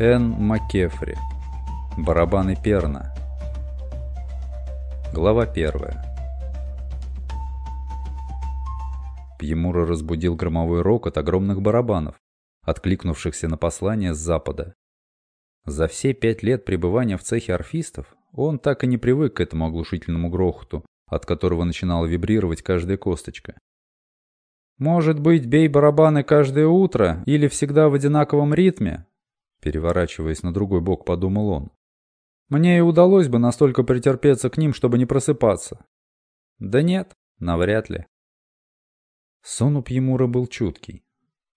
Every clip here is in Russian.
Н. Маккефри. Барабаны Перна. Глава первая. Пьемура разбудил громовой рокот огромных барабанов, откликнувшихся на послание с запада. За все пять лет пребывания в цехе орфистов он так и не привык к этому оглушительному грохоту, от которого начинала вибрировать каждая косточка. «Может быть, бей барабаны каждое утро или всегда в одинаковом ритме?» Переворачиваясь на другой бок, подумал он. «Мне и удалось бы настолько претерпеться к ним, чтобы не просыпаться». «Да нет, навряд ли». Сон у Пьемура был чуткий.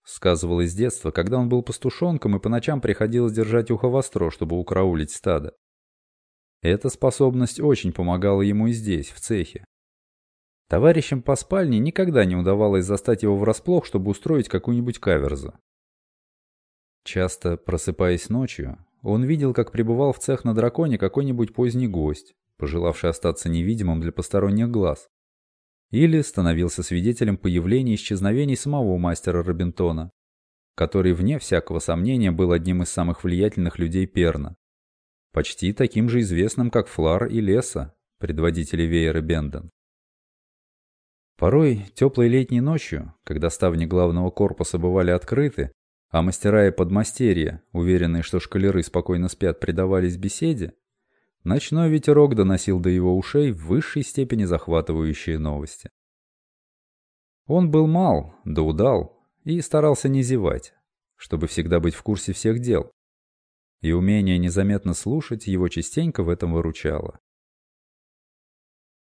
Сказывалось с детства, когда он был пастушонком и по ночам приходилось держать ухо востро, чтобы украулить стадо. Эта способность очень помогала ему и здесь, в цехе. Товарищам по спальне никогда не удавалось застать его врасплох, чтобы устроить какую-нибудь каверзу. Часто, просыпаясь ночью, он видел, как пребывал в цех на драконе какой-нибудь поздний гость, пожелавший остаться невидимым для посторонних глаз. Или становился свидетелем появления и исчезновений самого мастера Робинтона, который, вне всякого сомнения, был одним из самых влиятельных людей Перна. Почти таким же известным, как Флар и Леса, предводители веера Бенден. Порой теплой летней ночью, когда ставни главного корпуса бывали открыты, а мастера и подмастерья, уверенные, что шкалеры спокойно спят, предавались беседе, ночной ветерок доносил до его ушей в высшей степени захватывающие новости. Он был мал, да удал, и старался не зевать, чтобы всегда быть в курсе всех дел. И умение незаметно слушать его частенько в этом выручало.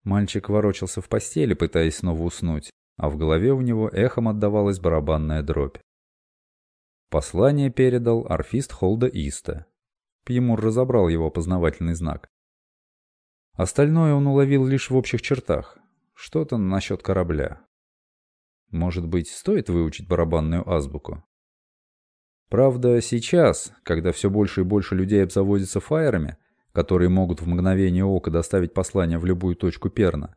Мальчик ворочался в постели, пытаясь снова уснуть, а в голове у него эхом отдавалась барабанная дробь. Послание передал орфист Холда Иста. Пьемур разобрал его опознавательный знак. Остальное он уловил лишь в общих чертах. Что-то насчет корабля. Может быть, стоит выучить барабанную азбуку? Правда, сейчас, когда все больше и больше людей обзаводятся фаерами, которые могут в мгновение ока доставить послание в любую точку перна.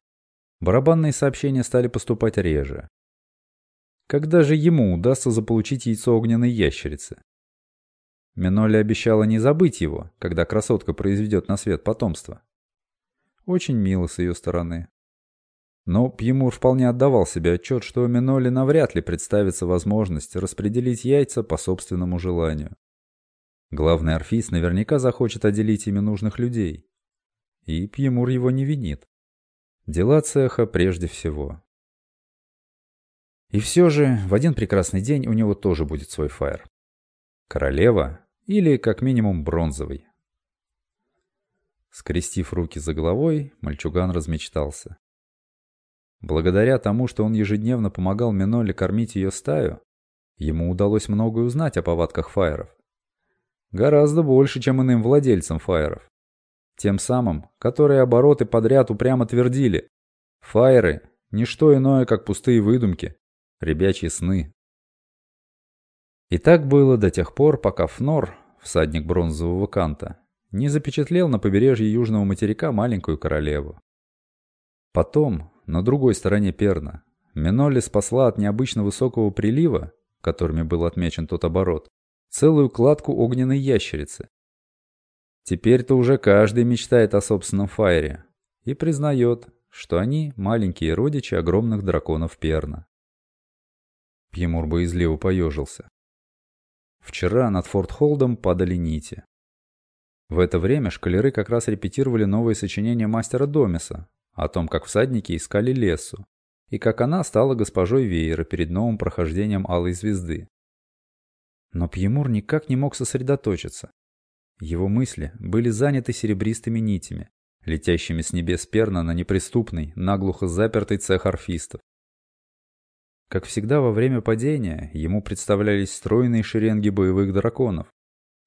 Барабанные сообщения стали поступать реже. Когда же ему удастся заполучить яйцо огненной ящерицы? Миноли обещала не забыть его, когда красотка произведет на свет потомство. Очень мило с ее стороны. Но Пьемур вполне отдавал себе отчет, что Миноли навряд ли представится возможность распределить яйца по собственному желанию. Главный орфист наверняка захочет отделить ими нужных людей. И Пьемур его не винит. Дела цеха прежде всего. И все же, в один прекрасный день у него тоже будет свой фаер. Королева или, как минимум, бронзовый. Скрестив руки за головой, мальчуган размечтался. Благодаря тому, что он ежедневно помогал Миноле кормить ее стаю, ему удалось многое узнать о повадках фаеров. Гораздо больше, чем иным владельцам фаеров. Тем самым, которые обороты подряд упрямо твердили. Фаеры – ничто иное, как пустые выдумки, ребячьи сны. И так было до тех пор, пока Фнор, всадник бронзового канта, не запечатлел на побережье южного материка маленькую королеву. Потом, на другой стороне Перна, Миноли спасла от необычно высокого прилива, которыми был отмечен тот оборот, целую кладку огненной ящерицы. Теперь-то уже каждый мечтает о собственном фаере и признает, что они маленькие родичи огромных драконов Перна. Пьемур боязливо поежился. Вчера над Форт Холдом падали нити. В это время шкалеры как раз репетировали новые сочинения мастера Домиса о том, как всадники искали лесу, и как она стала госпожой Веера перед новым прохождением Алой Звезды. Но Пьемур никак не мог сосредоточиться. Его мысли были заняты серебристыми нитями, летящими с небес перна на неприступный, наглухо запертый цех орфистов. Как всегда во время падения, ему представлялись стройные шеренги боевых драконов,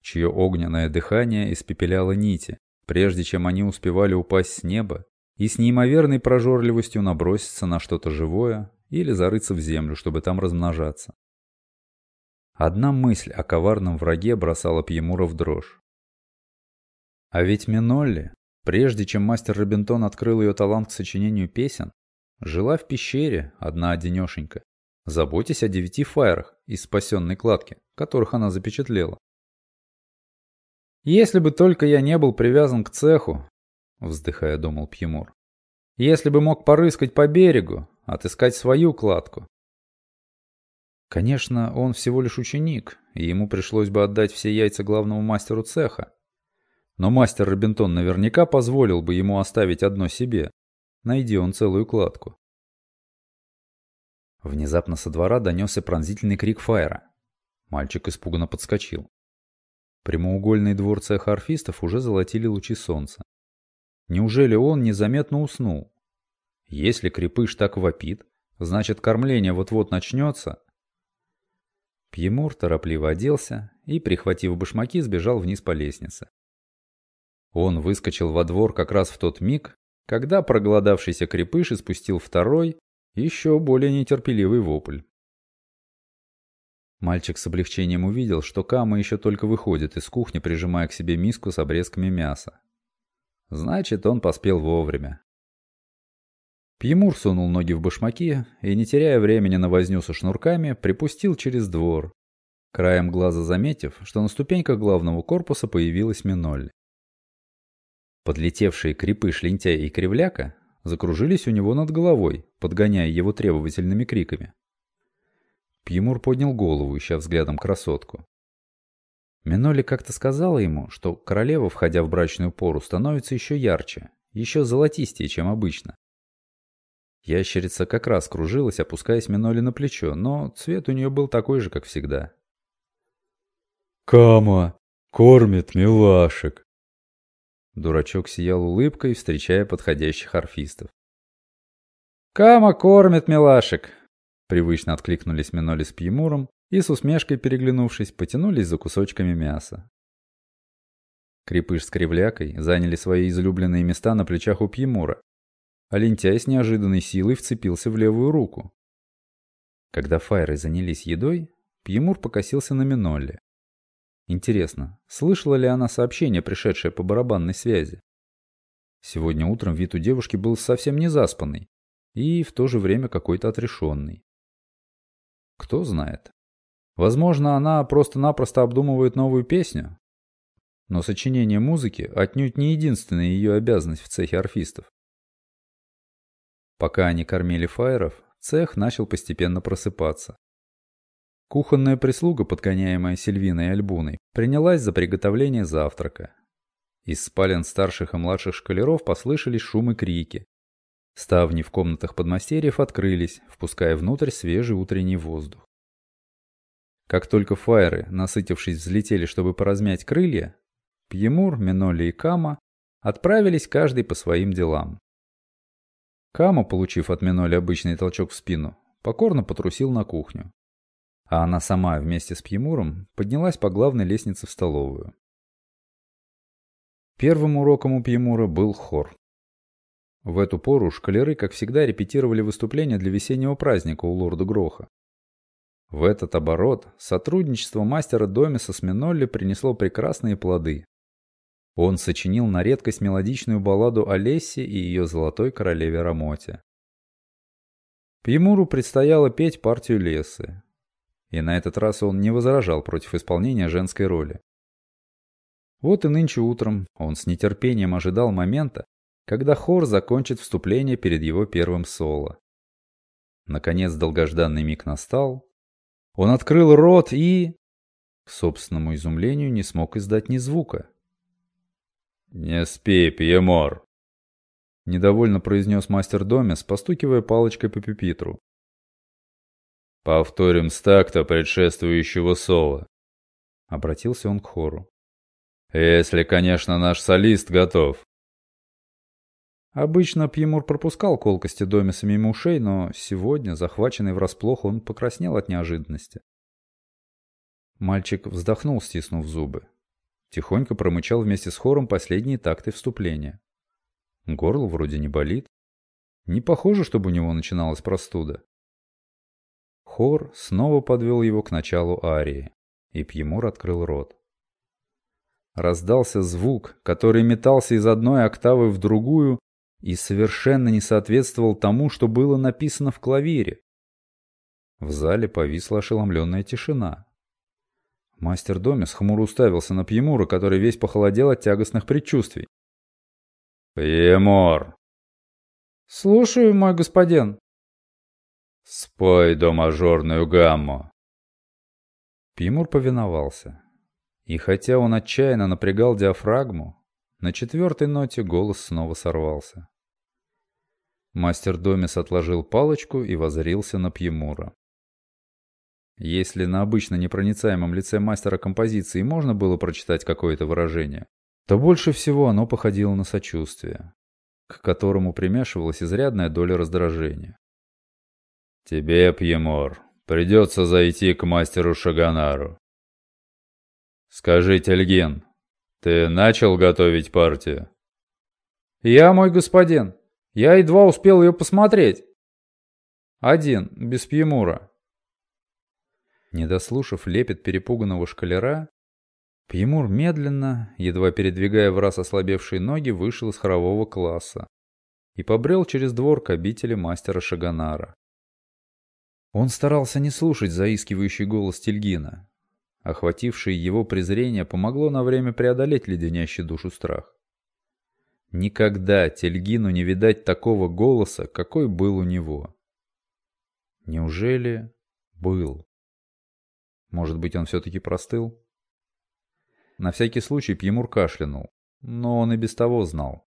чье огненное дыхание испепеляло нити, прежде чем они успевали упасть с неба и с неимоверной прожорливостью наброситься на что-то живое или зарыться в землю, чтобы там размножаться. Одна мысль о коварном враге бросала Пьемура в дрожь. А ведь Минолли, прежде чем мастер Робинтон открыл ее талант к сочинению песен, жила в пещере, одна-одинешенька, заботясь о девяти фаерах из спасенной кладки, которых она запечатлела. «Если бы только я не был привязан к цеху», — вздыхая думал Пьемур. «Если бы мог порыскать по берегу, отыскать свою кладку». Конечно, он всего лишь ученик, и ему пришлось бы отдать все яйца главному мастеру цеха. Но мастер Робинтон наверняка позволил бы ему оставить одно себе. Найди он целую кладку. Внезапно со двора донесся пронзительный крик Фаера. Мальчик испуганно подскочил. Прямоугольный двор цеха орфистов уже золотили лучи солнца. Неужели он незаметно уснул? Если крепыш так вопит, значит кормление вот-вот начнется. Пьемур торопливо оделся и, прихватив башмаки, сбежал вниз по лестнице. Он выскочил во двор как раз в тот миг, когда проголодавшийся крепыш испустил второй, еще более нетерпеливый вопль. Мальчик с облегчением увидел, что Кама еще только выходит из кухни, прижимая к себе миску с обрезками мяса. Значит, он поспел вовремя. Пьемур сунул ноги в башмаки и, не теряя времени на возню со шнурками, припустил через двор, краем глаза заметив, что на ступеньках главного корпуса появилась Миноль. Подлетевшие крепыш, лентяй и кривляка закружились у него над головой, подгоняя его требовательными криками. Пьемур поднял голову, ища взглядом красотку. Миноли как-то сказала ему, что королева, входя в брачную пору, становится еще ярче, еще золотистее, чем обычно. Ящерица как раз кружилась, опускаясь Миноли на плечо, но цвет у нее был такой же, как всегда. «Кама! Кормит милашек!» Дурачок сиял улыбкой, встречая подходящих орфистов. «Кама кормит милашек!» Привычно откликнулись Миноли с Пьемуром и с усмешкой переглянувшись, потянулись за кусочками мяса. Крепыш с Кривлякой заняли свои излюбленные места на плечах у Пьемура, а лентяй с неожиданной силой вцепился в левую руку. Когда файры занялись едой, Пьемур покосился на Минолле. Интересно, слышала ли она сообщение, пришедшее по барабанной связи? Сегодня утром вид у девушки был совсем не заспанный и в то же время какой-то отрешенный. Кто знает. Возможно, она просто-напросто обдумывает новую песню. Но сочинение музыки отнюдь не единственная ее обязанность в цехе орфистов. Пока они кормили фаеров, цех начал постепенно просыпаться. Кухонная прислуга, подгоняемая Сильвиной и Альбуной, принялась за приготовление завтрака. Из спален старших и младших шкалеров послышались шум и крики. Ставни в комнатах подмастерьев открылись, впуская внутрь свежий утренний воздух. Как только фаеры, насытившись, взлетели, чтобы поразмять крылья, Пьемур, Миноли и Кама отправились каждый по своим делам. Кама, получив от Миноли обычный толчок в спину, покорно потрусил на кухню. А она сама вместе с Пьемуром поднялась по главной лестнице в столовую. Первым уроком у Пьемура был хор. В эту пору шкалеры, как всегда, репетировали выступления для весеннего праздника у лорда Гроха. В этот оборот сотрудничество мастера Домиса с Минолли принесло прекрасные плоды. Он сочинил на редкость мелодичную балладу о Лессе и ее золотой королеве Рамоте. Пьемуру предстояло петь партию Лесы. И на этот раз он не возражал против исполнения женской роли. Вот и нынче утром он с нетерпением ожидал момента, когда хор закончит вступление перед его первым соло. Наконец долгожданный миг настал. Он открыл рот и... К собственному изумлению не смог издать ни звука. «Не спи, Пьемор!» Недовольно произнес мастер Домес, постукивая палочкой по пюпитру. «Повторим с такта предшествующего соло», — обратился он к хору. «Если, конечно, наш солист готов». Обычно Пьемур пропускал колкости Домиса мимо ушей, но сегодня, захваченный врасплох, он покраснел от неожиданности. Мальчик вздохнул, стиснув зубы. Тихонько промычал вместе с хором последние такты вступления. Горло вроде не болит. Не похоже, чтобы у него начиналась простуда. Хор снова подвел его к началу арии, и Пьемур открыл рот. Раздался звук, который метался из одной октавы в другую, и совершенно не соответствовал тому, что было написано в клавире. В зале повисла ошеломленная тишина. Мастер Домис хмуро уставился на Пьемура, который весь похолодел от тягостных предчувствий. «Пьемор!» «Слушаю, мой господин». «Спой до мажорную гамму». Пьемур повиновался. И хотя он отчаянно напрягал диафрагму, на четвертой ноте голос снова сорвался. Мастер Домис отложил палочку и возрился на Пьемура. Если на обычно непроницаемом лице мастера композиции можно было прочитать какое-то выражение, то больше всего оно походило на сочувствие, к которому примешивалась изрядная доля раздражения. «Тебе, Пьемор, придется зайти к мастеру Шаганару. Скажи, Тельгин, ты начал готовить партию?» «Я, мой господин, я едва успел ее посмотреть. Один, без Пьемура». Не дослушав лепет перепуганного шкалера, Пьемур медленно, едва передвигая в раз ослабевшие ноги, вышел из хорового класса и побрел через двор к обители мастера Шаганара. Он старался не слушать заискивающий голос Тельгина. Охватившее его презрение помогло на время преодолеть леденящий душу страх. Никогда Тельгину не видать такого голоса, какой был у него. Неужели был? Может быть, он все-таки простыл? На всякий случай Пьемур кашлянул, но он и без того знал.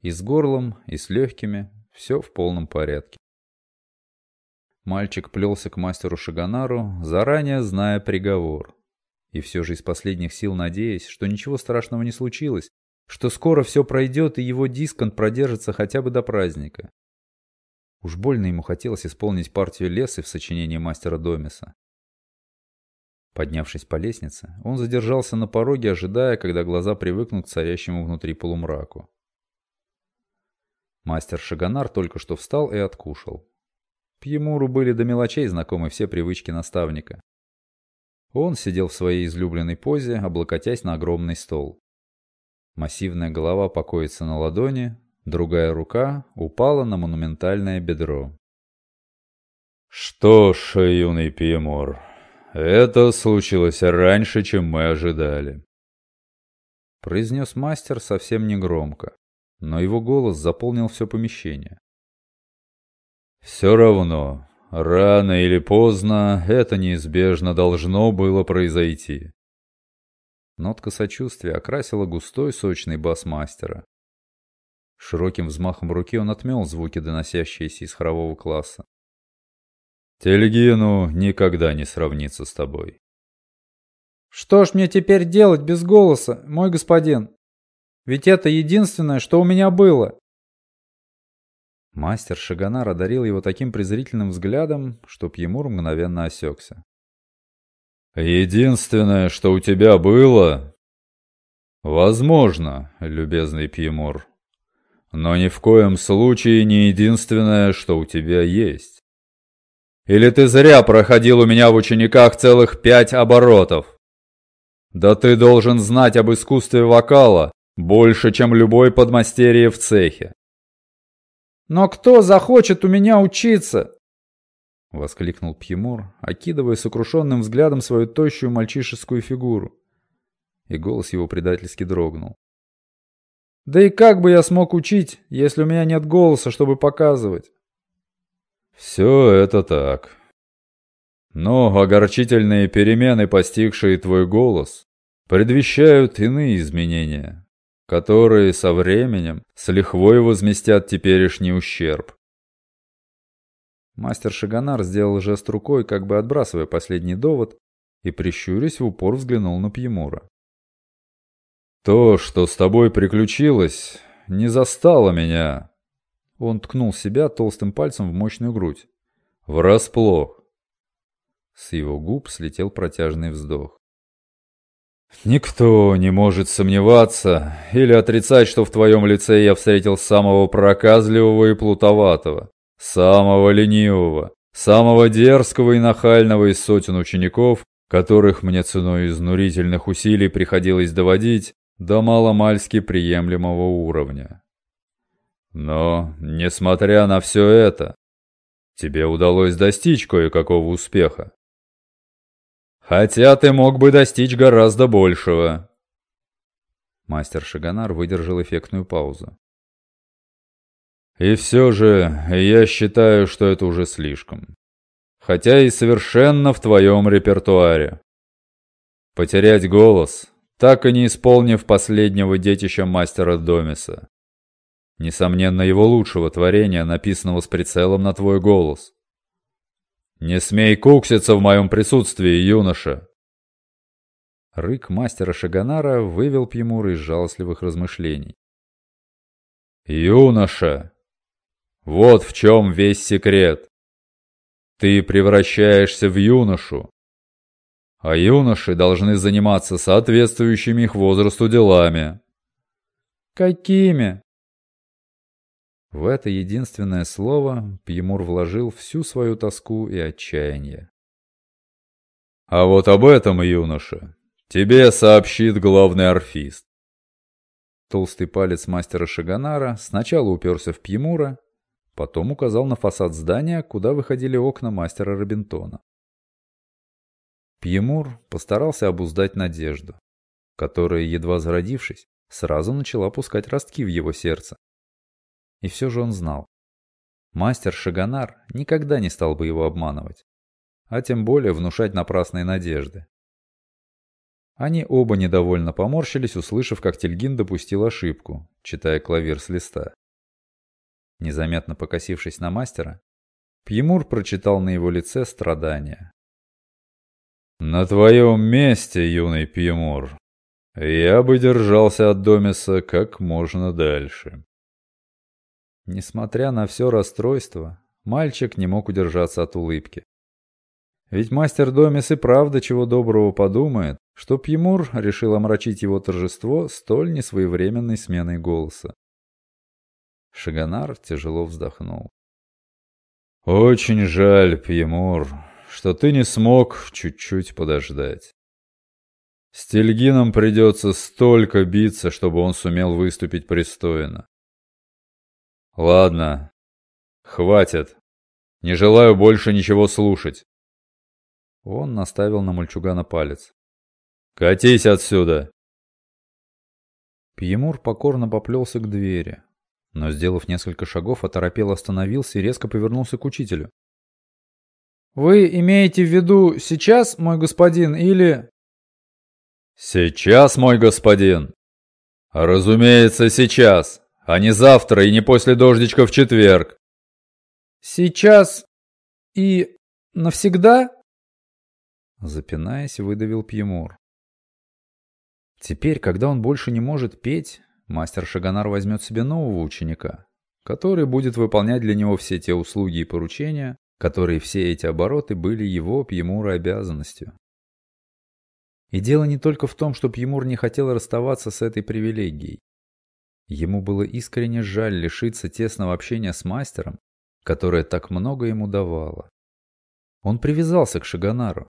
И с горлом, и с легкими все в полном порядке. Мальчик плелся к мастеру Шаганару, заранее зная приговор. И все же из последних сил надеясь, что ничего страшного не случилось, что скоро все пройдет и его дисконт продержится хотя бы до праздника. Уж больно ему хотелось исполнить партию лесы в сочинении мастера Домиса. Поднявшись по лестнице, он задержался на пороге, ожидая, когда глаза привыкнут к царящему внутри полумраку. Мастер Шаганар только что встал и откушал. Пьемуру были до мелочей знакомы все привычки наставника. Он сидел в своей излюбленной позе, облокотясь на огромный стол. Массивная голова покоится на ладони, другая рука упала на монументальное бедро. «Что ж, юный Пьемур, это случилось раньше, чем мы ожидали. Произнес мастер совсем негромко, но его голос заполнил все помещение. Все равно, рано или поздно это неизбежно должно было произойти. Нотка сочувствия окрасила густой сочный бас мастера. Широким взмахом руки он отмел звуки, доносящиеся из хорового класса. Тельгину никогда не сравнится с тобой. Что ж мне теперь делать без голоса, мой господин? Ведь это единственное, что у меня было. Мастер Шаганар одарил его таким презрительным взглядом, что Пьемур мгновенно осекся. «Единственное, что у тебя было...» «Возможно, любезный Пьемур, но ни в коем случае не единственное, что у тебя есть. Или ты зря проходил у меня в учениках целых пять оборотов? Да ты должен знать об искусстве вокала больше, чем любой подмастерье в цехе. Но кто захочет у меня учиться? — воскликнул Пьемур, окидывая сокрушенным взглядом свою тощую мальчишескую фигуру. И голос его предательски дрогнул. «Да и как бы я смог учить, если у меня нет голоса, чтобы показывать?» Все это так. Но огорчительные перемены, постигшие твой голос, предвещают иные изменения, которые со временем с лихвой возместят теперешний ущерб. Мастер Шаганар сделал жест рукой, как бы отбрасывая последний довод, и, прищурясь, в упор взглянул на Пьемура. «То, что с тобой приключилось, не застало меня он ткнул себя толстым пальцем в мощную грудь. «Врасплох!» С его губ слетел протяжный вздох. «Никто не может сомневаться или отрицать, что в твоем лице я встретил самого проказливого и плутоватого, самого ленивого, самого дерзкого и нахального из сотен учеников, которых мне ценой изнурительных усилий приходилось доводить до маломальски приемлемого уровня. Но, несмотря на все это, тебе удалось достичь кое-какого успеха. Хотя ты мог бы достичь гораздо большего. Мастер Шаганар выдержал эффектную паузу. И все же я считаю, что это уже слишком. Хотя и совершенно в твоем репертуаре. Потерять голос, так и не исполнив последнего детища мастера Домиса. Несомненно, его лучшего творения, написанного с прицелом на твой голос. «Не смей кукситься в моем присутствии, юноша!» Рык мастера Шаганара вывел Пьемура из жалостливых размышлений. «Юноша! Вот в чем весь секрет! Ты превращаешься в юношу, а юноши должны заниматься соответствующими их возрасту делами». «Какими?» В это единственное слово Пьемур вложил всю свою тоску и отчаяние. «А вот об этом, юноша, тебе сообщит главный орфист». Толстый палец мастера Шаганара сначала уперся в Пьемура, потом указал на фасад здания, куда выходили окна мастера Робинтона. Пьемур постарался обуздать надежду, которая, едва зародившись, сразу начала пускать ростки в его сердце. И все же он знал. Мастер Шаганар никогда не стал бы его обманывать, а тем более внушать напрасные надежды. Они оба недовольно поморщились, услышав, как Тельгин допустил ошибку, читая клавир с листа. Незаметно покосившись на мастера, Пьемур прочитал на его лице страдания. «На твоем месте, юный Пьемур, я бы держался от Домиса как можно дальше. Несмотря на все расстройство, мальчик не мог удержаться от улыбки. Ведь мастер Домис и правда чего доброго подумает, что Пьемур решил омрачить его торжество столь несвоевременной сменой голоса. Шаганар тяжело вздохнул. «Очень жаль, Пьемур, что ты не смог чуть-чуть подождать. С Тельгином придется столько биться, чтобы он сумел выступить пристойно. Ладно. Хватит. Не желаю больше ничего слушать. Он наставил на мальчугана палец. Катись отсюда. Пьемур покорно поплелся к двери, но, сделав несколько шагов, оторопел остановился и резко повернулся к учителю. «Вы имеете в виду сейчас, мой господин, или...» «Сейчас, мой господин!» «Разумеется, сейчас!» А не завтра и не после дождичка в четверг. Сейчас и навсегда? Запинаясь, выдавил Пьемур. Теперь, когда он больше не может петь, мастер Шаганар возьмет себе нового ученика, который будет выполнять для него все те услуги и поручения, которые все эти обороты были его, Пьемура, обязанностью. И дело не только в том, что Пьемур не хотел расставаться с этой привилегией. Ему было искренне жаль лишиться тесного общения с мастером, которое так много ему давало. Он привязался к Шаганару,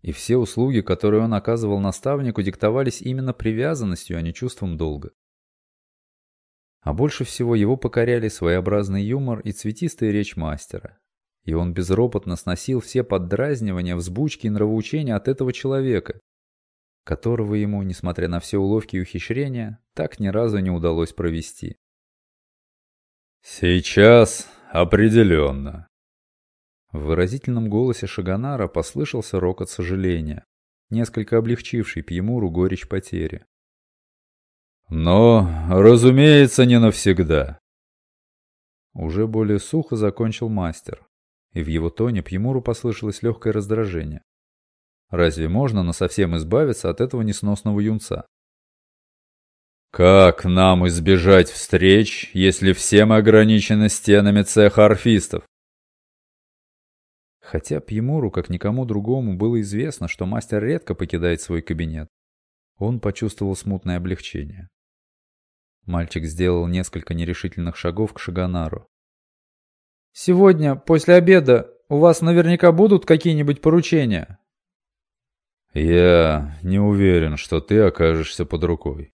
и все услуги, которые он оказывал наставнику, диктовались именно привязанностью, а не чувством долга. А больше всего его покоряли своеобразный юмор и цветистая речь мастера. И он безропотно сносил все поддразнивания, взбучки и нравоучения от этого человека, которого ему, несмотря на все уловки и ухищрения, так ни разу не удалось провести. «Сейчас определенно». В выразительном голосе Шаганара послышался рокот сожаления, несколько облегчивший Пьемуру горечь потери. «Но, разумеется, не навсегда». Уже более сухо закончил мастер, и в его тоне Пьемуру послышалось легкое раздражение. Разве можно насовсем избавиться от этого несносного юнца? Как нам избежать встреч, если все мы ограничены стенами цеха орфистов? Хотя Пьемуру, как никому другому, было известно, что мастер редко покидает свой кабинет, он почувствовал смутное облегчение. Мальчик сделал несколько нерешительных шагов к Шаганару. «Сегодня, после обеда, у вас наверняка будут какие-нибудь поручения?» «Я не уверен, что ты окажешься под рукой».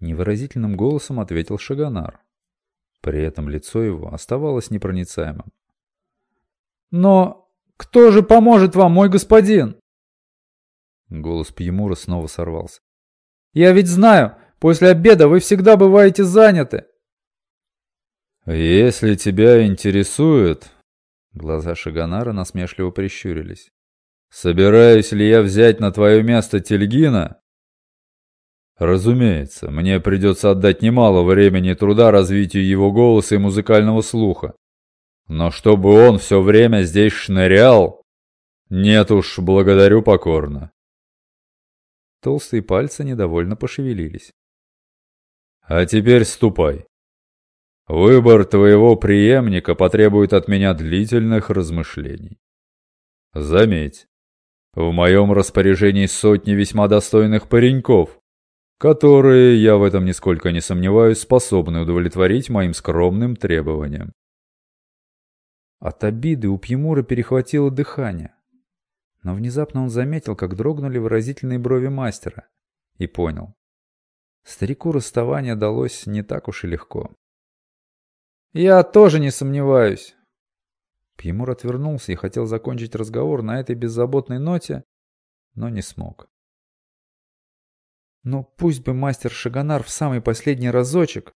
Невыразительным голосом ответил Шаганар. При этом лицо его оставалось непроницаемым. «Но кто же поможет вам, мой господин?» Голос Пьемура снова сорвался. «Я ведь знаю, после обеда вы всегда бываете заняты!» «Если тебя интересует...» Глаза Шаганара насмешливо прищурились. «Собираюсь ли я взять на твое место Тельгина?» «Разумеется, мне придется отдать немало времени и труда развитию его голоса и музыкального слуха. Но чтобы он все время здесь шнырял... Нет уж, благодарю покорно». Толстые пальцы недовольно пошевелились. «А теперь ступай. Выбор твоего преемника потребует от меня длительных размышлений. Заметь, в моем распоряжении сотни весьма достойных пареньков, которые, я в этом нисколько не сомневаюсь, способны удовлетворить моим скромным требованиям. От обиды у Пьемура перехватило дыхание. Но внезапно он заметил, как дрогнули выразительные брови мастера, и понял. Старику расставание далось не так уж и легко. «Я тоже не сомневаюсь». Пьемур отвернулся и хотел закончить разговор на этой беззаботной ноте, но не смог. «Ну пусть бы мастер Шаганар в самый последний разочек...»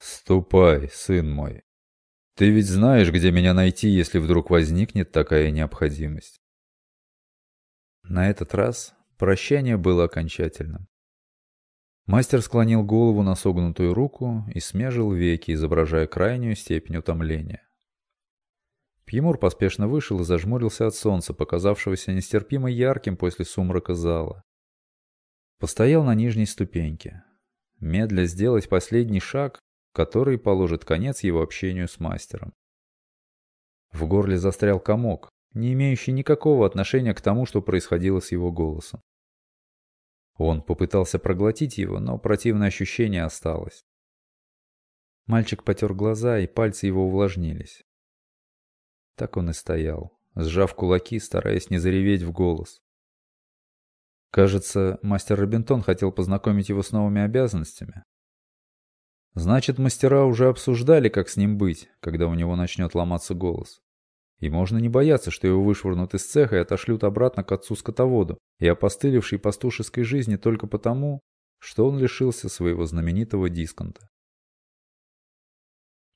«Ступай, сын мой. Ты ведь знаешь, где меня найти, если вдруг возникнет такая необходимость». На этот раз прощание было окончательным. Мастер склонил голову на согнутую руку и смежил веки, изображая крайнюю степень утомления. Пьемур поспешно вышел и зажмурился от солнца, показавшегося нестерпимо ярким после сумрака зала. Постоял на нижней ступеньке, медля сделать последний шаг, который положит конец его общению с мастером. В горле застрял комок, не имеющий никакого отношения к тому, что происходило с его голосом. Он попытался проглотить его, но противное ощущение осталось. Мальчик потер глаза, и пальцы его увлажнились. Так он и стоял, сжав кулаки, стараясь не зареветь в голос. Кажется, мастер Робинтон хотел познакомить его с новыми обязанностями. Значит, мастера уже обсуждали, как с ним быть, когда у него начнет ломаться голос. И можно не бояться, что его вышвырнут из цеха и отошлют обратно к отцу-скотоводу и опостылевшей пастушеской жизни только потому, что он лишился своего знаменитого дисконта.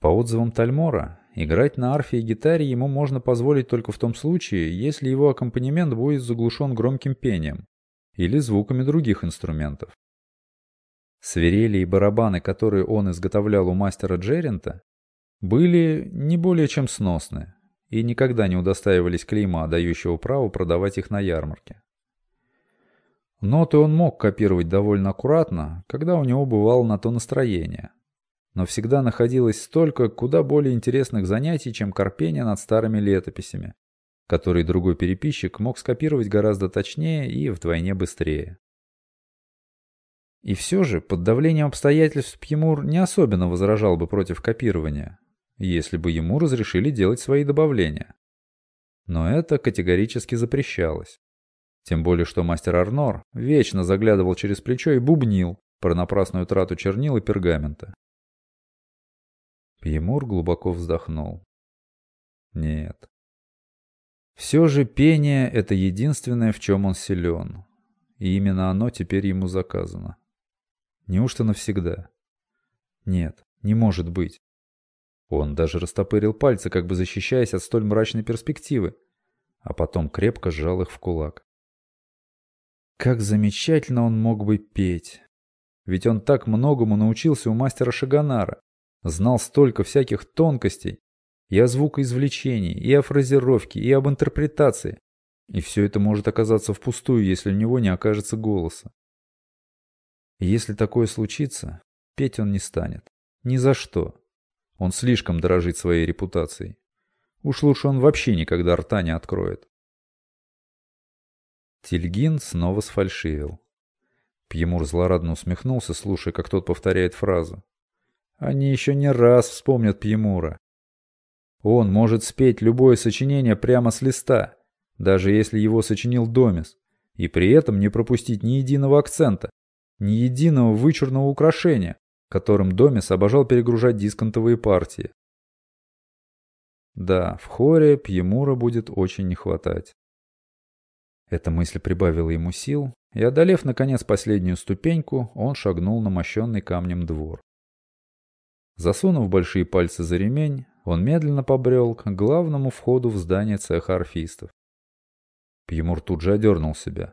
По отзывам Тальмора, играть на арфе и гитаре ему можно позволить только в том случае, если его аккомпанемент будет заглушен громким пением или звуками других инструментов. Свирели и барабаны, которые он изготовлял у мастера Джерента, были не более чем сносные и никогда не удостаивались клейма, дающего право продавать их на ярмарке. Ноты он мог копировать довольно аккуратно, когда у него бывало на то настроение. Но всегда находилось столько куда более интересных занятий, чем корпение над старыми летописями, которые другой переписчик мог скопировать гораздо точнее и вдвойне быстрее. И все же, под давлением обстоятельств Пьемур не особенно возражал бы против копирования, если бы ему разрешили делать свои добавления. Но это категорически запрещалось. Тем более, что мастер Арнор вечно заглядывал через плечо и бубнил про напрасную трату чернил и пергамента. Пьемур глубоко вздохнул. Нет. Все же пение — это единственное, в чем он силен. И именно оно теперь ему заказано. Неужто навсегда? Нет, не может быть. Он даже растопырил пальцы, как бы защищаясь от столь мрачной перспективы, а потом крепко сжал их в кулак. Как замечательно он мог бы петь. Ведь он так многому научился у мастера Шаганара, знал столько всяких тонкостей, и о звукоизвлечении, и о фразировке, и об интерпретации. И все это может оказаться впустую, если у него не окажется голоса. И если такое случится, петь он не станет. Ни за что. Он слишком дорожит своей репутацией. Уж лучше он вообще никогда рта не откроет. Тильгин снова сфальшивил. Пьемур злорадно усмехнулся, слушая, как тот повторяет фразу. Они еще не раз вспомнят Пьемура. Он может спеть любое сочинение прямо с листа, даже если его сочинил Домис, и при этом не пропустить ни единого акцента, ни единого вычурного украшения, которым Домис обожал перегружать дисконтовые партии. Да, в хоре Пьемура будет очень не хватать. Эта мысль прибавила ему сил, и, одолев, наконец, последнюю ступеньку, он шагнул на мощенный камнем двор. Засунув большие пальцы за ремень, он медленно побрел к главному входу в здание цеха орфистов. Пьемур тут же одернул себя.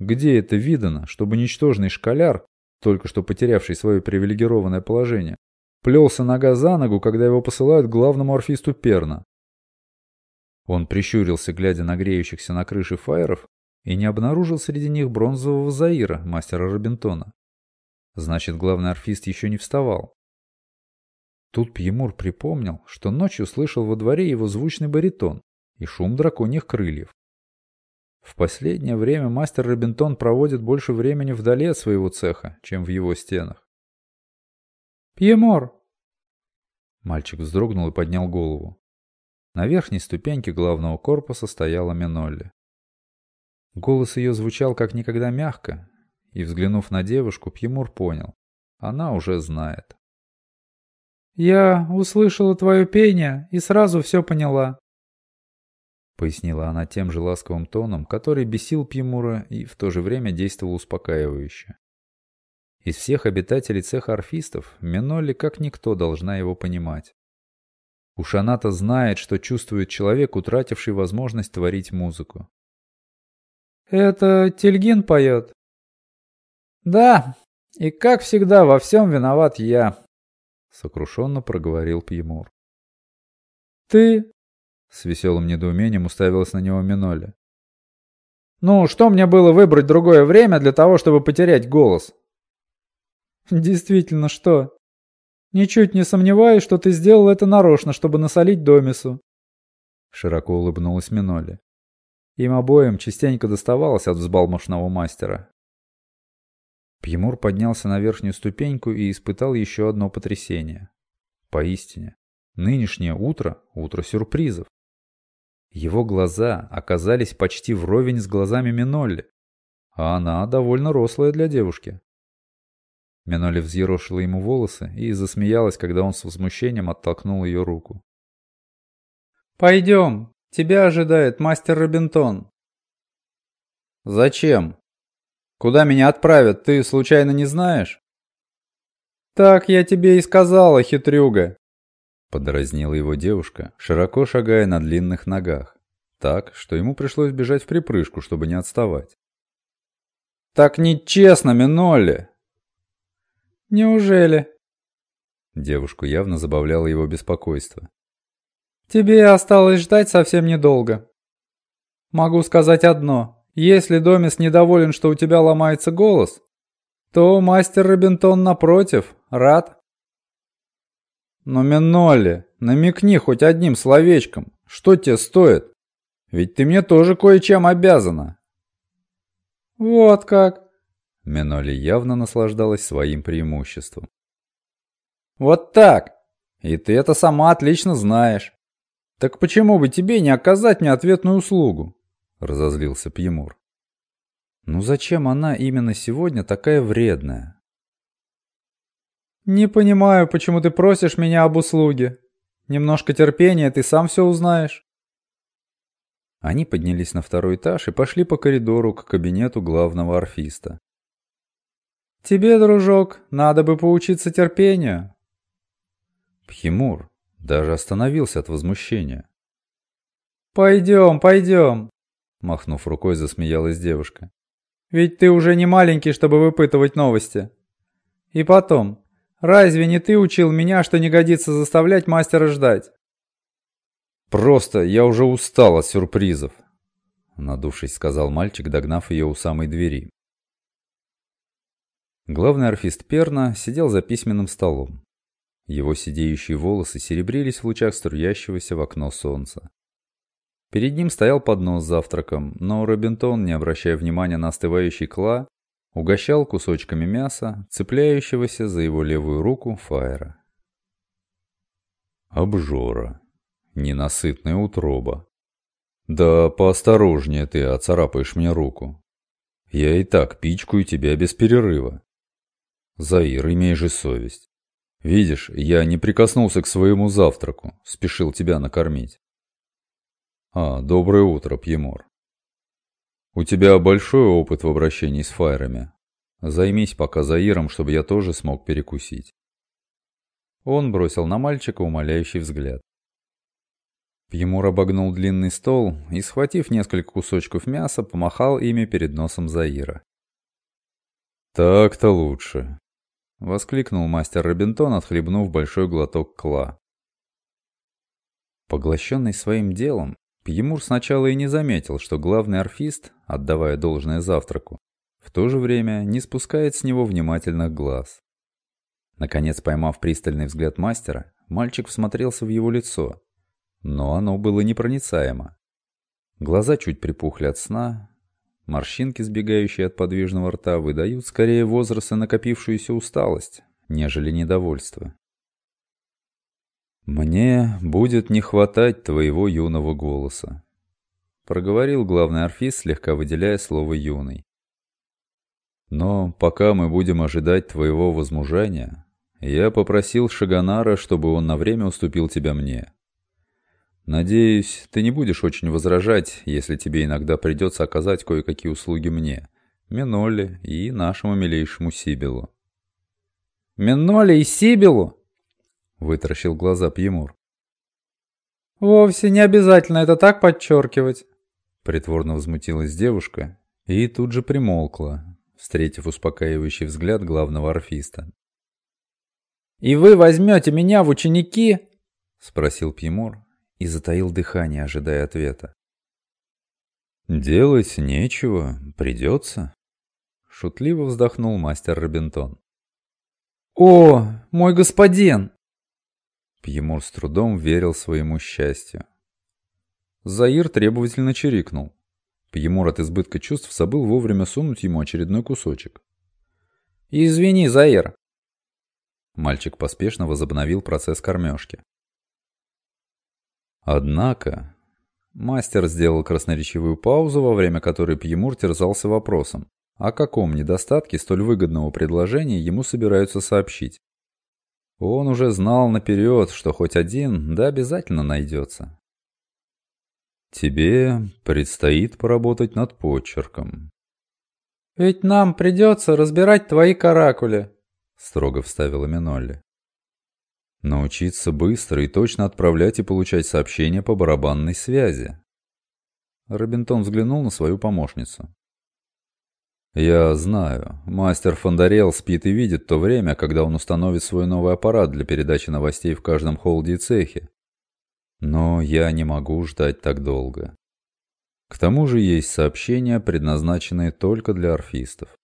Где это видано, чтобы ничтожный школяр, только что потерявший свое привилегированное положение, плелся нога за ногу, когда его посылают к главному орфисту Перна? Он прищурился, глядя на греющихся на крыше фаеров, и не обнаружил среди них бронзового Заира, мастера Робинтона. Значит, главный орфист еще не вставал. Тут Пьемур припомнил, что ночью слышал во дворе его звучный баритон и шум драконьих крыльев. В последнее время мастер Робинтон проводит больше времени вдали от своего цеха, чем в его стенах. «Пьемор!» Мальчик вздрогнул и поднял голову. На верхней ступеньке главного корпуса стояла Минолли. Голос ее звучал как никогда мягко, и, взглянув на девушку, Пьемур понял. Она уже знает. «Я услышала твое пение и сразу все поняла. — пояснила она тем же ласковым тоном, который бесил Пьемура и в то же время действовал успокаивающе. Из всех обитателей цеха орфистов Минолли как никто должна его понимать. Уж она-то знает, что чувствует человек, утративший возможность творить музыку. «Это Тельгин поет?» «Да, и как всегда во всем виноват я», — сокрушенно проговорил Пьемур. «Ты с веселым недоумением уставилась на него Миноли. «Ну, что мне было выбрать другое время для того, чтобы потерять голос?» «Действительно, что?» «Ничуть не сомневаюсь, что ты сделал это нарочно, чтобы насолить Домису». Широко улыбнулась Миноли. Им обоим частенько доставалось от взбалмошного мастера. Пьемур поднялся на верхнюю ступеньку и испытал еще одно потрясение. Поистине, нынешнее утро — утро сюрпризов. Его глаза оказались почти вровень с глазами Минолли, а она довольно рослая для девушки. Минолли взъерошила ему волосы и засмеялась, когда он с возмущением оттолкнул ее руку. «Пойдем, тебя ожидает мастер Робинтон». «Зачем? Куда меня отправят, ты случайно не знаешь?» «Так я тебе и сказала, хитрюга. Подразнила его девушка, широко шагая на длинных ногах. Так, что ему пришлось бежать в припрыжку, чтобы не отставать. «Так нечестно, Минолли!» «Неужели?» Девушку явно забавляло его беспокойство. «Тебе осталось ждать совсем недолго. Могу сказать одно. Если Домис недоволен, что у тебя ломается голос, то мастер Робинтон, напротив, рад. Но, Минолли, намекни хоть одним словечком, что тебе стоит? Ведь ты мне тоже кое-чем обязана. Вот как. Минолли явно наслаждалась своим преимуществом. Вот так. И ты это сама отлично знаешь. Так почему бы тебе не оказать мне ответную услугу? Разозлился Пьемур. Ну зачем она именно сегодня такая вредная? «Не понимаю, почему ты просишь меня об услуге. Немножко терпения, ты сам все узнаешь». Они поднялись на второй этаж и пошли по коридору к кабинету главного орфиста. «Тебе, дружок, надо бы поучиться терпению». Пхимур даже остановился от возмущения. «Пойдем, пойдем», — махнув рукой, засмеялась девушка. «Ведь ты уже не маленький, чтобы выпытывать новости. И потом, Разве не ты учил меня, что не годится заставлять мастера ждать? Просто я уже устал от сюрпризов, надувшись, сказал мальчик, догнав ее у самой двери. Главный орфист Перна сидел за письменным столом. Его сидеющие волосы серебрились в лучах струящегося в окно солнца. Перед ним стоял поднос с завтраком, но Робинтон, не обращая внимания на остывающий кла, угощал кусочками мяса, цепляющегося за его левую руку Фаера. Обжора. Ненасытная утроба. Да поосторожнее ты, оцарапаешь мне руку. Я и так пичкаю тебя без перерыва. Заир, имей же совесть. Видишь, я не прикоснулся к своему завтраку, спешил тебя накормить. А, доброе утро, Пьемор. У тебя большой опыт в обращении с фаерами. Займись пока Заиром, чтобы я тоже смог перекусить. Он бросил на мальчика умоляющий взгляд. Пьемур обогнул длинный стол и, схватив несколько кусочков мяса, помахал ими перед носом Заира. «Так-то лучше», — воскликнул мастер Робинтон, отхлебнув большой глоток кла. Поглощенный своим делом, Пьемур сначала и не заметил, что главный орфист, отдавая должное завтраку, в то же время не спускает с него внимательных глаз. Наконец, поймав пристальный взгляд мастера, мальчик всмотрелся в его лицо, но оно было непроницаемо. Глаза чуть припухли от сна, морщинки, сбегающие от подвижного рта, выдают скорее возраст и накопившуюся усталость, нежели недовольство. «Мне будет не хватать твоего юного голоса», — проговорил главный орфист, слегка выделяя слово «юный». «Но пока мы будем ожидать твоего возмужания, я попросил Шаганара, чтобы он на время уступил тебя мне. Надеюсь, ты не будешь очень возражать, если тебе иногда придется оказать кое-какие услуги мне, Миноле и нашему милейшему Сибилу. «Миноле и Сибилу?» — вытаращил глаза Пьемур. «Вовсе не обязательно это так подчеркивать», — притворно возмутилась девушка и тут же примолкла, встретив успокаивающий взгляд главного орфиста. «И вы возьмете меня в ученики?» — спросил Пьемур, и затаил дыхание, ожидая ответа. «Делать нечего, придется», — шутливо вздохнул мастер Робинтон. «О, мой господин!» Пьемур с трудом верил своему счастью. Заир требовательно чирикнул. Пьемур от избытка чувств забыл вовремя сунуть ему очередной кусочек. «Извини, Заир!» Мальчик поспешно возобновил процесс кормежки. Однако... Мастер сделал красноречивую паузу, во время которой Пьемур терзался вопросом, о каком недостатке столь выгодного предложения ему собираются сообщить. Он уже знал наперед, что хоть один, да обязательно найдется. «Тебе предстоит поработать над почерком». «Ведь нам придется разбирать твои каракули», — строго вставила Минолли. Научиться быстро и точно отправлять и получать сообщения по барабанной связи. Робинтон взглянул на свою помощницу. «Я знаю. Мастер Фондарел спит и видит то время, когда он установит свой новый аппарат для передачи новостей в каждом холде и цехе. Но я не могу ждать так долго. К тому же есть сообщения, предназначенные только для орфистов».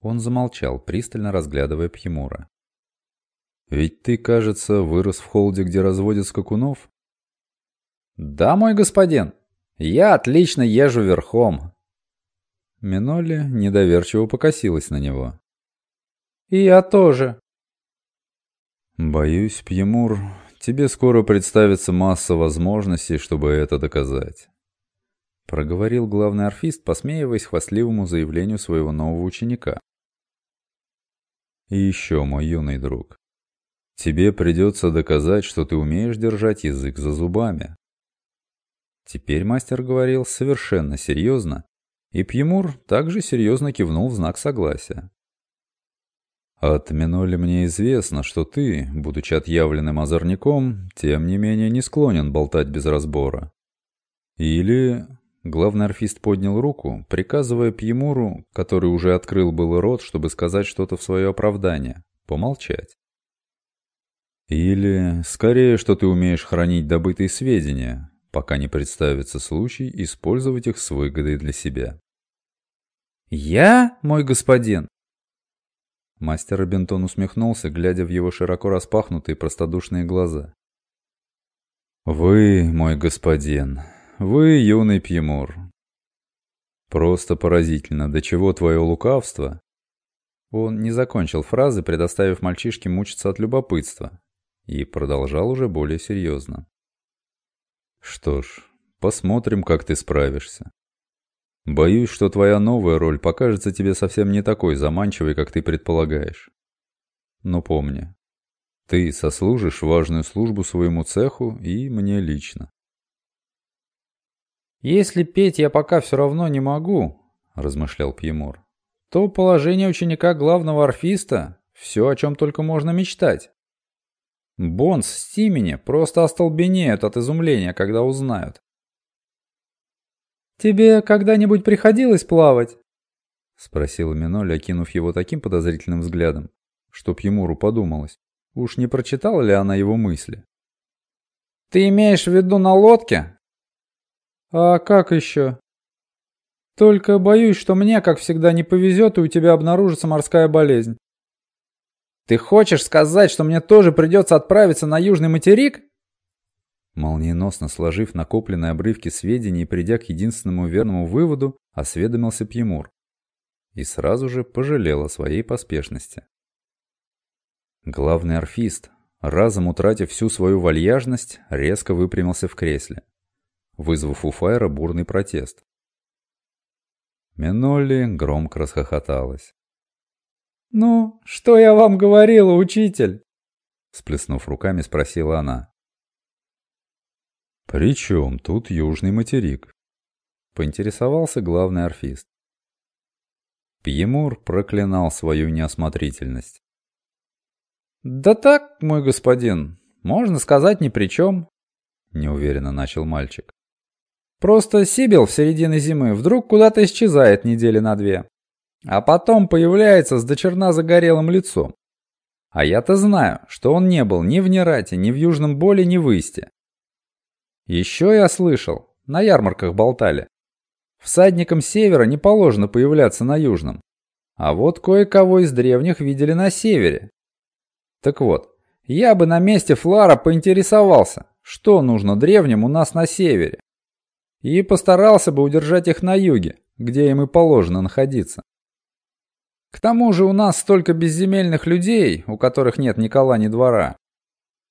Он замолчал, пристально разглядывая Пьемура. Ведь ты, кажется, вырос в холде, где разводят скакунов? Да, мой господин. Я отлично езжу верхом. Миноли недоверчиво покосилась на него. И я тоже. Боюсь, Пьемур, тебе скоро представится масса возможностей, чтобы это доказать. Проговорил главный орфист, посмеиваясь хвастливому заявлению своего нового ученика. И еще, мой юный друг, Тебе придется доказать, что ты умеешь держать язык за зубами. Теперь мастер говорил совершенно серьезно, и Пьемур также серьезно кивнул в знак согласия. От Миноли мне известно, что ты, будучи отъявленным озорником, тем не менее не склонен болтать без разбора. Или... Главный орфист поднял руку, приказывая Пьемуру, который уже открыл был рот, чтобы сказать что-то в свое оправдание, помолчать. Или, скорее, что ты умеешь хранить добытые сведения, пока не представится случай использовать их с выгодой для себя. «Я, мой господин?» Мастер Робинтон усмехнулся, глядя в его широко распахнутые простодушные глаза. «Вы, мой господин, вы юный Пьемур. Просто поразительно, до чего твое лукавство?» Он не закончил фразы, предоставив мальчишке мучиться от любопытства, и продолжал уже более серьезно. «Что ж, посмотрим, как ты справишься. Боюсь, что твоя новая роль покажется тебе совсем не такой заманчивой, как ты предполагаешь. Но помни, ты сослужишь важную службу своему цеху и мне лично. «Если петь я пока все равно не могу», — размышлял Пьемур, «то положение ученика главного орфиста — все, о чем только можно мечтать. Бонс с Тимени просто остолбенеют от изумления, когда узнают. «Тебе когда-нибудь приходилось плавать?» — спросила Миноль, окинув его таким подозрительным взглядом, что Пьемуру подумалось, уж не прочитала ли она его мысли. «Ты имеешь в виду на лодке?» «А как еще?» «Только боюсь, что мне, как всегда, не повезет, и у тебя обнаружится морская болезнь». «Ты хочешь сказать, что мне тоже придется отправиться на Южный материк?» Молниеносно сложив накопленные обрывки сведений и придя к единственному верному выводу, осведомился Пьемур. И сразу же пожалел о своей поспешности. Главный орфист, разом утратив всю свою вальяжность, резко выпрямился в кресле вызвав у Файра бурный протест. Минолли громко расхохоталась. «Ну, что я вам говорила, учитель?» Сплеснув руками, спросила она. «При чем тут южный материк?» Поинтересовался главный орфист. Пьемур проклинал свою неосмотрительность. «Да так, мой господин, можно сказать ни при чем», — неуверенно начал мальчик. Просто Сибил в середине зимы вдруг куда-то исчезает недели на две. А потом появляется с дочерна загорелым лицом. А я-то знаю, что он не был ни в Нерате, ни в Южном Боле, ни в Исте. Еще я слышал, на ярмарках болтали. Всадникам севера не положено появляться на Южном. А вот кое-кого из древних видели на севере. Так вот, я бы на месте Флара поинтересовался, что нужно древним у нас на севере и постарался бы удержать их на юге, где им и положено находиться. К тому же у нас столько безземельных людей, у которых нет ни кола, ни двора.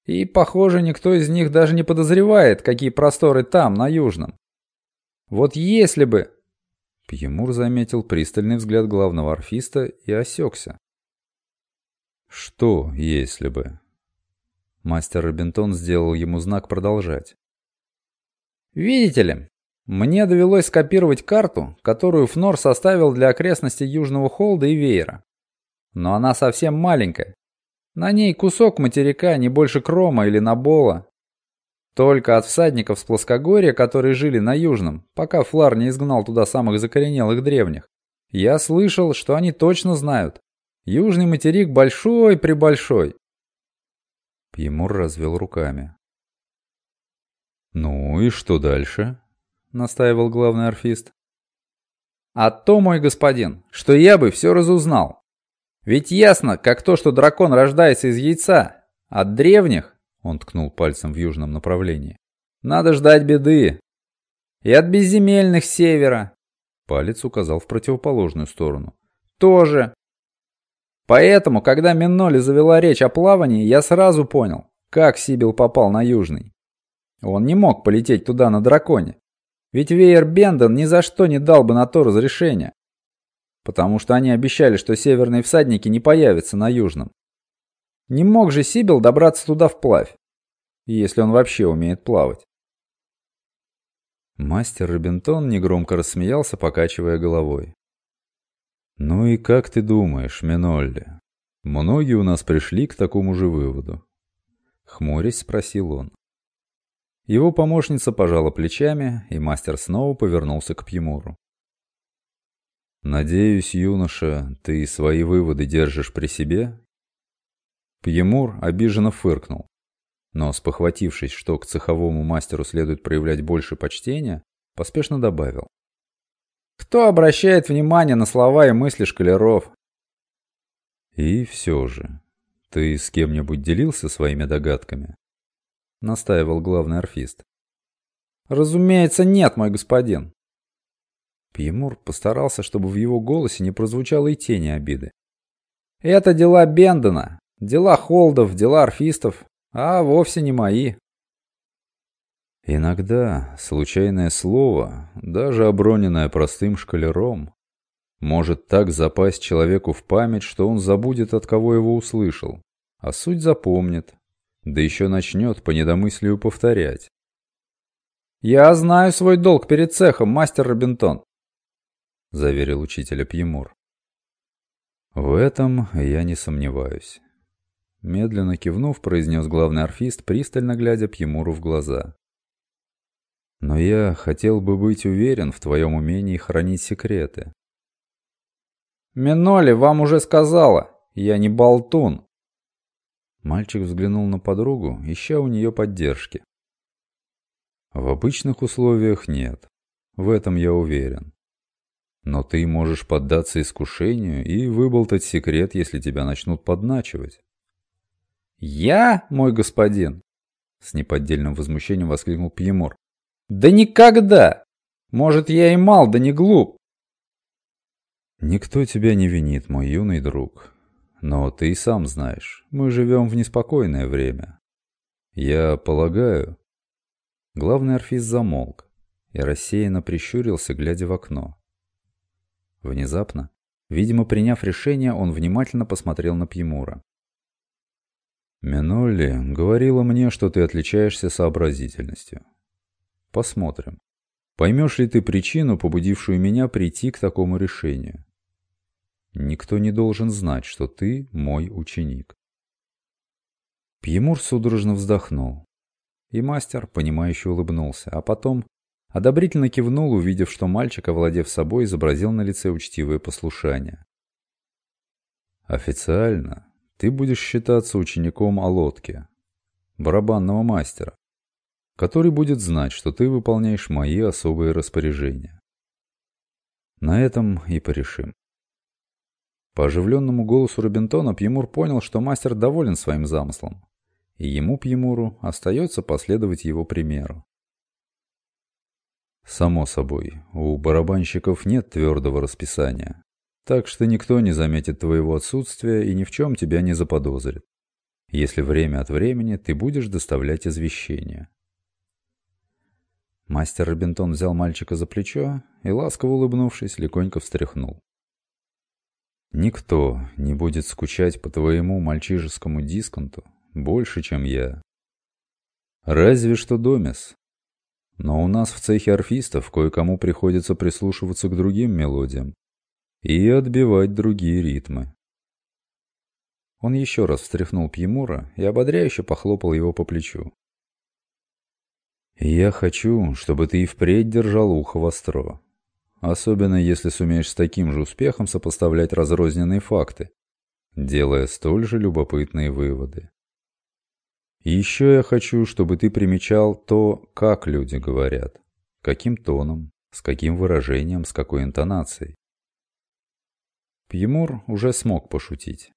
И, похоже, никто из них даже не подозревает, какие просторы там, на южном. Вот если бы... Пьемур заметил пристальный взгляд главного орфиста и осекся. Что, если бы? Мастер Робинтон сделал ему знак продолжать. Видите ли, мне довелось скопировать карту, которую Фнор составил для окрестностей Южного Холда и Веера. Но она совсем маленькая. На ней кусок материка, не больше Крома или Набола. Только от всадников с плоскогорья, которые жили на Южном, пока Флар не изгнал туда самых закоренелых древних. Я слышал, что они точно знают. Южный материк большой-пребольшой. Пьемур развел руками. «Ну и что дальше?» настаивал главный орфист. «А то, мой господин, что я бы все разузнал. Ведь ясно, как то, что дракон рождается из яйца. От древних, он ткнул пальцем в южном направлении, надо ждать беды. И от безземельных севера, палец указал в противоположную сторону, тоже. Поэтому, когда Минноли завела речь о плавании, я сразу понял, как Сибил попал на южный. Он не мог полететь туда на драконе. Ведь Вейер Бенден ни за что не дал бы на то разрешение. Потому что они обещали, что северные всадники не появятся на южном. Не мог же Сибил добраться туда вплавь, если он вообще умеет плавать. Мастер Робинтон негромко рассмеялся, покачивая головой. «Ну и как ты думаешь, Минолли, многие у нас пришли к такому же выводу?» Хмурясь спросил он. Его помощница пожала плечами, и мастер снова повернулся к Пьемуру. «Надеюсь, юноша, ты свои выводы держишь при себе?» Пьемур обиженно фыркнул, но, спохватившись, что к цеховому мастеру следует проявлять больше почтения, поспешно добавил. «Кто обращает внимание на слова и мысли шкалеров?» «И все же, ты с кем-нибудь делился своими догадками?» настаивал главный орфист. «Разумеется, нет, мой господин!» Пьемур постарался, чтобы в его голосе не прозвучало и тени обиды. «Это дела Бендена, дела Холдов, дела орфистов, а вовсе не мои». Иногда случайное слово, даже оброненное простым шкалером, может так запасть человеку в память, что он забудет, от кого его услышал, а суть запомнит, да еще начнет по недомыслию повторять. «Я знаю свой долг перед цехом, мастер Робинтон», — заверил учителя Пьемур. «В этом я не сомневаюсь». Медленно кивнув, произнес главный орфист, пристально глядя Пьемуру в глаза. «Но я хотел бы быть уверен в твоем умении хранить секреты». «Миноли вам уже сказала, я не болтун». Мальчик взглянул на подругу, ища у нее поддержки. В обычных условиях нет. В этом я уверен. Но ты можешь поддаться искушению и выболтать секрет, если тебя начнут подначивать. «Я, мой господин?» С неподдельным возмущением воскликнул Пьемор. «Да никогда! Может, я и мал, да не глуп!» «Никто тебя не винит, мой юный друг. Но ты и сам знаешь, мы живем в неспокойное время. Я полагаю, Главный орфист замолк и рассеянно прищурился, глядя в окно. Внезапно, видимо, приняв решение, он внимательно посмотрел на Пьемура. «Минолли говорила мне, что ты отличаешься сообразительностью. Посмотрим, поймешь ли ты причину, побудившую меня прийти к такому решению. Никто не должен знать, что ты мой ученик». Пьемур судорожно вздохнул. И мастер, понимающе улыбнулся, а потом одобрительно кивнул, увидев, что мальчик, овладев собой, изобразил на лице учтивое послушание. «Официально ты будешь считаться учеником Алотки, барабанного мастера, который будет знать, что ты выполняешь мои особые распоряжения. На этом и порешим». По оживленному голосу Робинтона Пьемур понял, что мастер доволен своим замыслом, и ему, Пьемуру, остается последовать его примеру. Само собой, у барабанщиков нет твердого расписания, так что никто не заметит твоего отсутствия и ни в чем тебя не заподозрит, если время от времени ты будешь доставлять извещения. Мастер Робинтон взял мальчика за плечо и, ласково улыбнувшись, легонько встряхнул. Никто не будет скучать по твоему мальчишескому дисконту, больше, чем я. Разве что Домес. Но у нас в цехе орфистов кое-кому приходится прислушиваться к другим мелодиям и отбивать другие ритмы. Он еще раз встряхнул Пьемура и ободряюще похлопал его по плечу. «Я хочу, чтобы ты и впредь держал ухо востро. Особенно если сумеешь с таким же успехом сопоставлять разрозненные факты, делая столь же любопытные выводы. И еще я хочу, чтобы ты примечал то, как люди говорят, каким тоном, с каким выражением, с какой интонацией. Пьемур уже смог пошутить.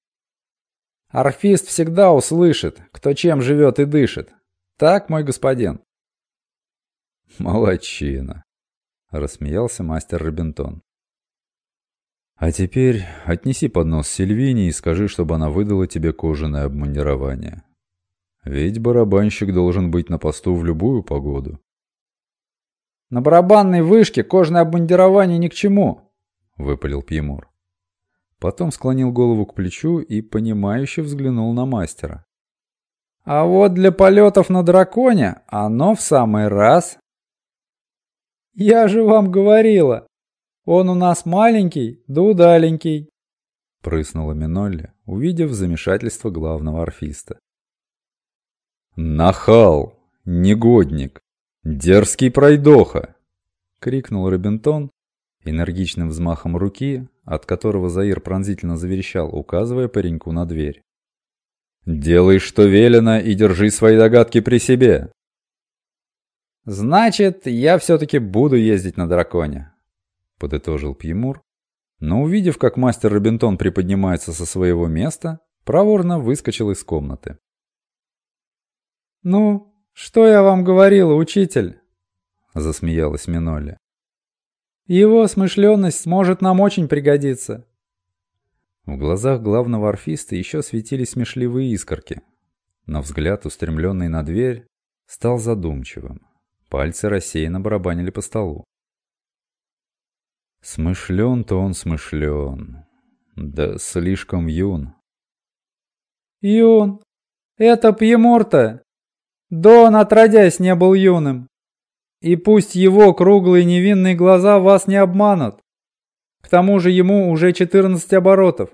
«Орфист всегда услышит, кто чем живет и дышит. Так, мой господин?» «Молодчина!» — рассмеялся мастер Робинтон. «А теперь отнеси поднос Сильвине и скажи, чтобы она выдала тебе кожаное обмундирование. Ведь барабанщик должен быть на посту в любую погоду. «На барабанной вышке кожное обмундирование ни к чему», — выпалил Пьемур. Потом склонил голову к плечу и, понимающе взглянул на мастера. «А вот для полетов на драконе оно в самый раз». «Я же вам говорила, он у нас маленький да удаленький», — прыснула Минолли, увидев замешательство главного орфиста. «Нахал! Негодник! Дерзкий пройдоха!» — крикнул Робинтон энергичным взмахом руки, от которого Заир пронзительно заверещал, указывая пареньку на дверь. «Делай, что велено, и держи свои догадки при себе!» «Значит, я все-таки буду ездить на драконе», — подытожил Пьемур, но увидев, как мастер Робинтон приподнимается со своего места, проворно выскочил из комнаты. «Ну, что я вам говорила, учитель?» — засмеялась Миноли. «Его смышленность может нам очень пригодиться». В глазах главного орфиста еще светились смешливые искорки, но взгляд, устремленный на дверь, стал задумчивым. Пальцы рассеянно барабанили по столу. Смышлен-то он смышлен. Да слишком юн. Юн? Это Пьеморта? Дон, отродясь, не был юным. И пусть его круглые невинные глаза вас не обманут. К тому же ему уже 14 оборотов.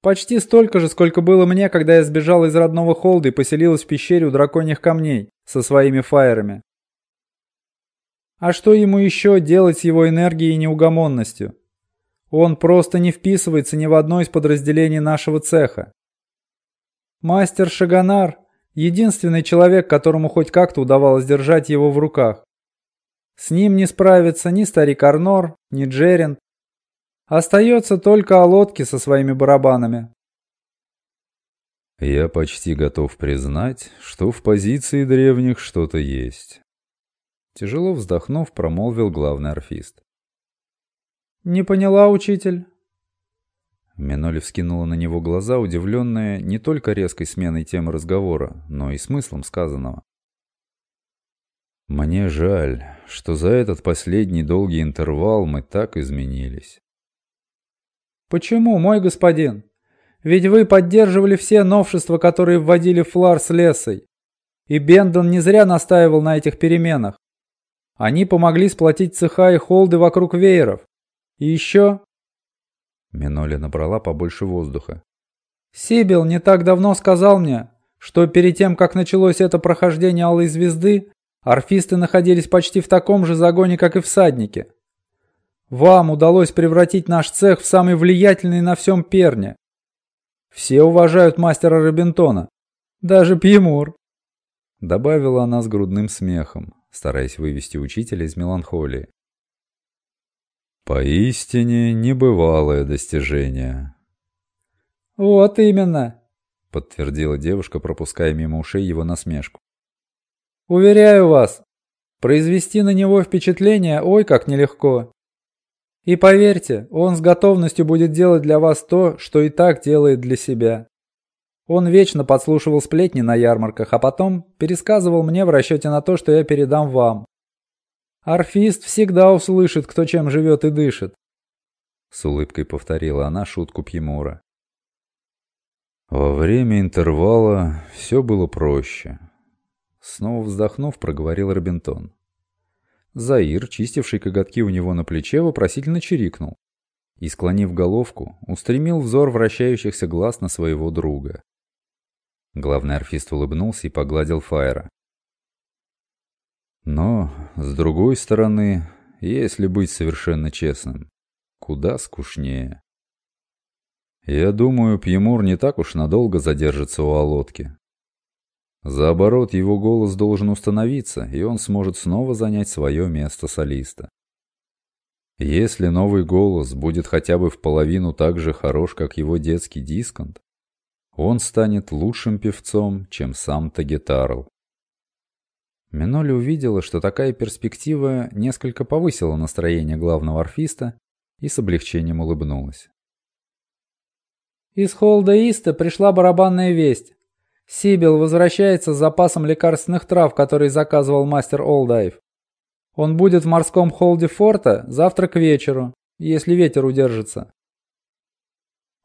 Почти столько же, сколько было мне, когда я сбежал из родного холда и поселилась в пещере у драконьих камней со своими фаерами. А что ему еще делать с его энергией и неугомонностью? Он просто не вписывается ни в одно из подразделений нашего цеха. Мастер Шаганар – единственный человек, которому хоть как-то удавалось держать его в руках. С ним не справится ни старик Арнор, ни Джерин. Остается только Алотки со своими барабанами. Я почти готов признать, что в позиции древних что-то есть. Тяжело вздохнув, промолвил главный орфист. «Не поняла, учитель?» Миноли вскинула на него глаза, удивленная не только резкой сменой темы разговора, но и смыслом сказанного. «Мне жаль, что за этот последний долгий интервал мы так изменились». «Почему, мой господин? Ведь вы поддерживали все новшества, которые вводили Флар с Лесой. И Бендон не зря настаивал на этих переменах. Они помогли сплотить цеха и холды вокруг вееров. И еще...» Миноли набрала побольше воздуха. «Сибил не так давно сказал мне, что перед тем, как началось это прохождение Алой Звезды, орфисты находились почти в таком же загоне, как и всадники. Вам удалось превратить наш цех в самый влиятельный на всем перне. Все уважают мастера Робинтона. Даже Пьемур. Добавила она с грудным смехом, стараясь вывести учителя из меланхолии. Поистине небывалое достижение. Вот именно, подтвердила девушка, пропуская мимо ушей его насмешку. Уверяю вас, произвести на него впечатление ой как нелегко. И поверьте, он с готовностью будет делать для вас то, что и так делает для себя. Он вечно подслушивал сплетни на ярмарках, а потом пересказывал мне в расчете на то, что я передам вам. Орфист всегда услышит, кто чем живет и дышит. С улыбкой повторила она шутку Пьемура. Во время интервала все было проще. Снова вздохнув, проговорил Робинтон. Заир, чистивший коготки у него на плече, вопросительно чирикнул и, склонив головку, устремил взор вращающихся глаз на своего друга. Главный орфист улыбнулся и погладил Фаера. Но, с другой стороны, если быть совершенно честным, куда скучнее. Я думаю, Пьемур не так уж надолго задержится у Олодки. За оборот его голос должен установиться, и он сможет снова занять свое место солиста. Если новый голос будет хотя бы в половину так же хорош, как его детский дисконт, он станет лучшим певцом, чем сам Тагетарл. Миноли увидела, что такая перспектива несколько повысила настроение главного орфиста и с облегчением улыбнулась. Из Холда Иста пришла барабанная весть. Сибил возвращается с запасом лекарственных трав, который заказывал мастер Олдайв. Он будет в морском холде форта завтра к вечеру, если ветер удержится.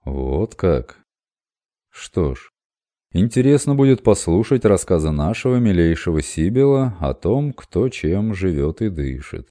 Вот как. Что ж, интересно будет послушать рассказы нашего милейшего Сибила о том, кто чем живет и дышит.